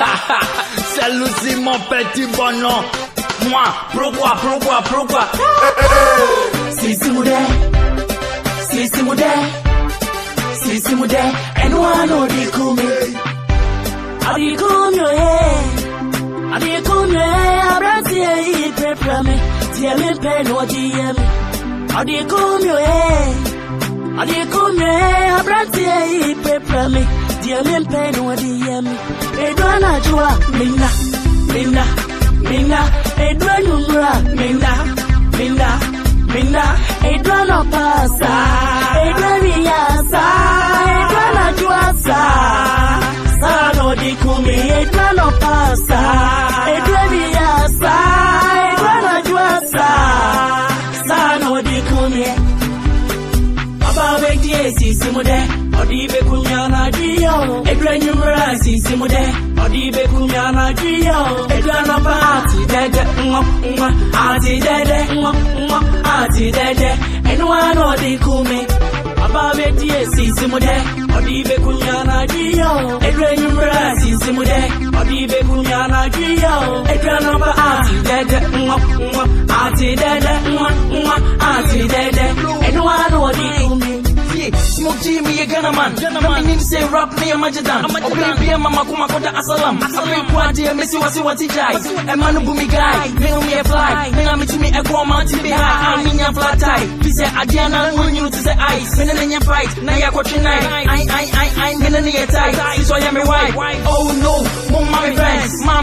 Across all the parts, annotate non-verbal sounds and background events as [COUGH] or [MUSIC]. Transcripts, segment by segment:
[LAUGHS] Celle-ci, mon petit bonhomme. Moi, pourquoi, pourquoi, pourquoi Si, si, moudé. Si, si, moudé. Si, si, moudé. And one, oh, di kumi. Adi kumyo, eh. Adi kumyo, eh. Abrati, eh, ipe prame. Tiye mi pe, no, diye mi. Adi kumyo, eh. Adi kumyo, eh. Abrati, eh, ipe prame yemempeni wadiyemi edwanajua mina mina mina edwanumra mina mina mina edwanopasa e edwaniyasa e, e edwanajuasa sanodikumi edwanopasa edwaniyasa edwanajuasa sanodikumi ababetiesisimude ọdị ibe kunya na dị ya o edure nye mmiri asị isi mụ de ọdị ibe kunya na dị ya o edure anọba ati dede nwa nwa ati dede nwa nwa ati dede enuwa na ọdị kume ọba bedi esi isi mụ de ọdị ibe kunya na dị ya o edure nye mmiri asị isi mụ de ọdị ibe nwa nwa ati dede nwa nwa ati man. Let me name say rap me a majadan. Obi be a mama kuma koda asalam. Obi kwa di a missy wasi wati jai. A man who boomy guy. Me on me a fly. Me na me to me a grow man to be high. I mean ya flat tie. Pisa adiana when you to the ice. Me na ya fight. Na ya kwa chinai. I I I I me na ya tie. This why I'm white. Oh no.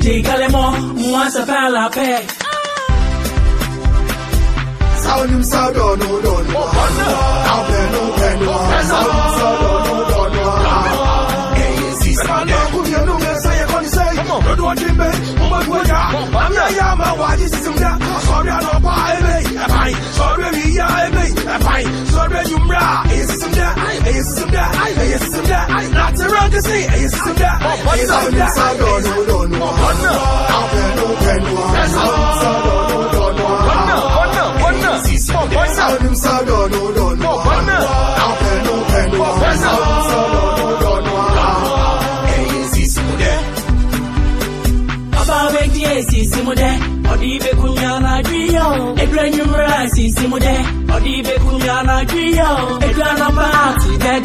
DJ mo wa se fait la paix. Sound him sound on no no no. Out there no pen no. Sound him sound on no no no. Hey, see sound no good you know me say you can't say. No do what you be, no what you ya. I'm ya ya my why this is him ya. Sorry I no buy me. Fine, sorry me ya me. Fine, sorry simda ay ay simda ay not around to see ay simda ay ay simda ay no no no no no abe no ken no no no no no no no no no sado no no no no abe no ken no sado no no no ay simda baba we die simda ọdị ibe kunya na-adụ ihe ọ ebire nyụmụrụ asị isi mụ dị ọdị ibe kunya na-adụ ihe ọ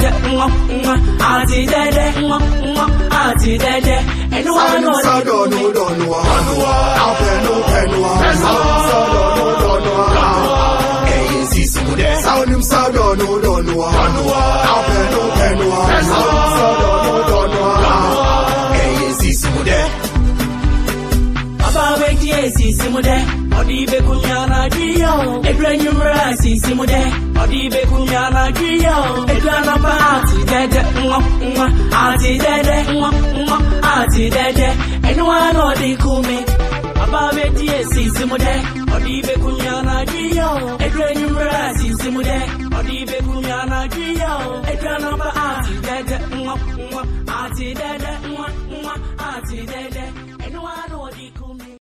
dẹdẹ ńwọ́ ńwọ́ àti dẹdẹ ńwọ́ ńwọ́ àti dẹdẹ ẹnu wa nù sọdọ nù dọnu wa àfẹnù fẹnu wa sọdọ nù dọnu wa ẹyin sísun dẹ sáwọn sọdọ nù dọnu wa àfẹnù fẹnu wa sọdọ nù dọnu wa ẹyin sísun dẹ. bàbá méjì èsì sísun dẹ ọdí ibe kùnyà nàìjíríà ebire nyimra èsì sísun dẹ ọdí ibe kùnyà nàìjíríà. dẹdẹ nwa nwa àti dẹdẹ nwa nwa àti dẹdẹ ẹni wa náà ọdí kú mi ọba bẹ di èsì ìsinmi dẹ ọdí ìbẹkùn yàrá náà jí yọ ẹdùn ẹni mìíràn àti ìsinmi dẹ ọdí ìbẹkùn yàrá náà jí yọ ẹdùn ẹni mìíràn.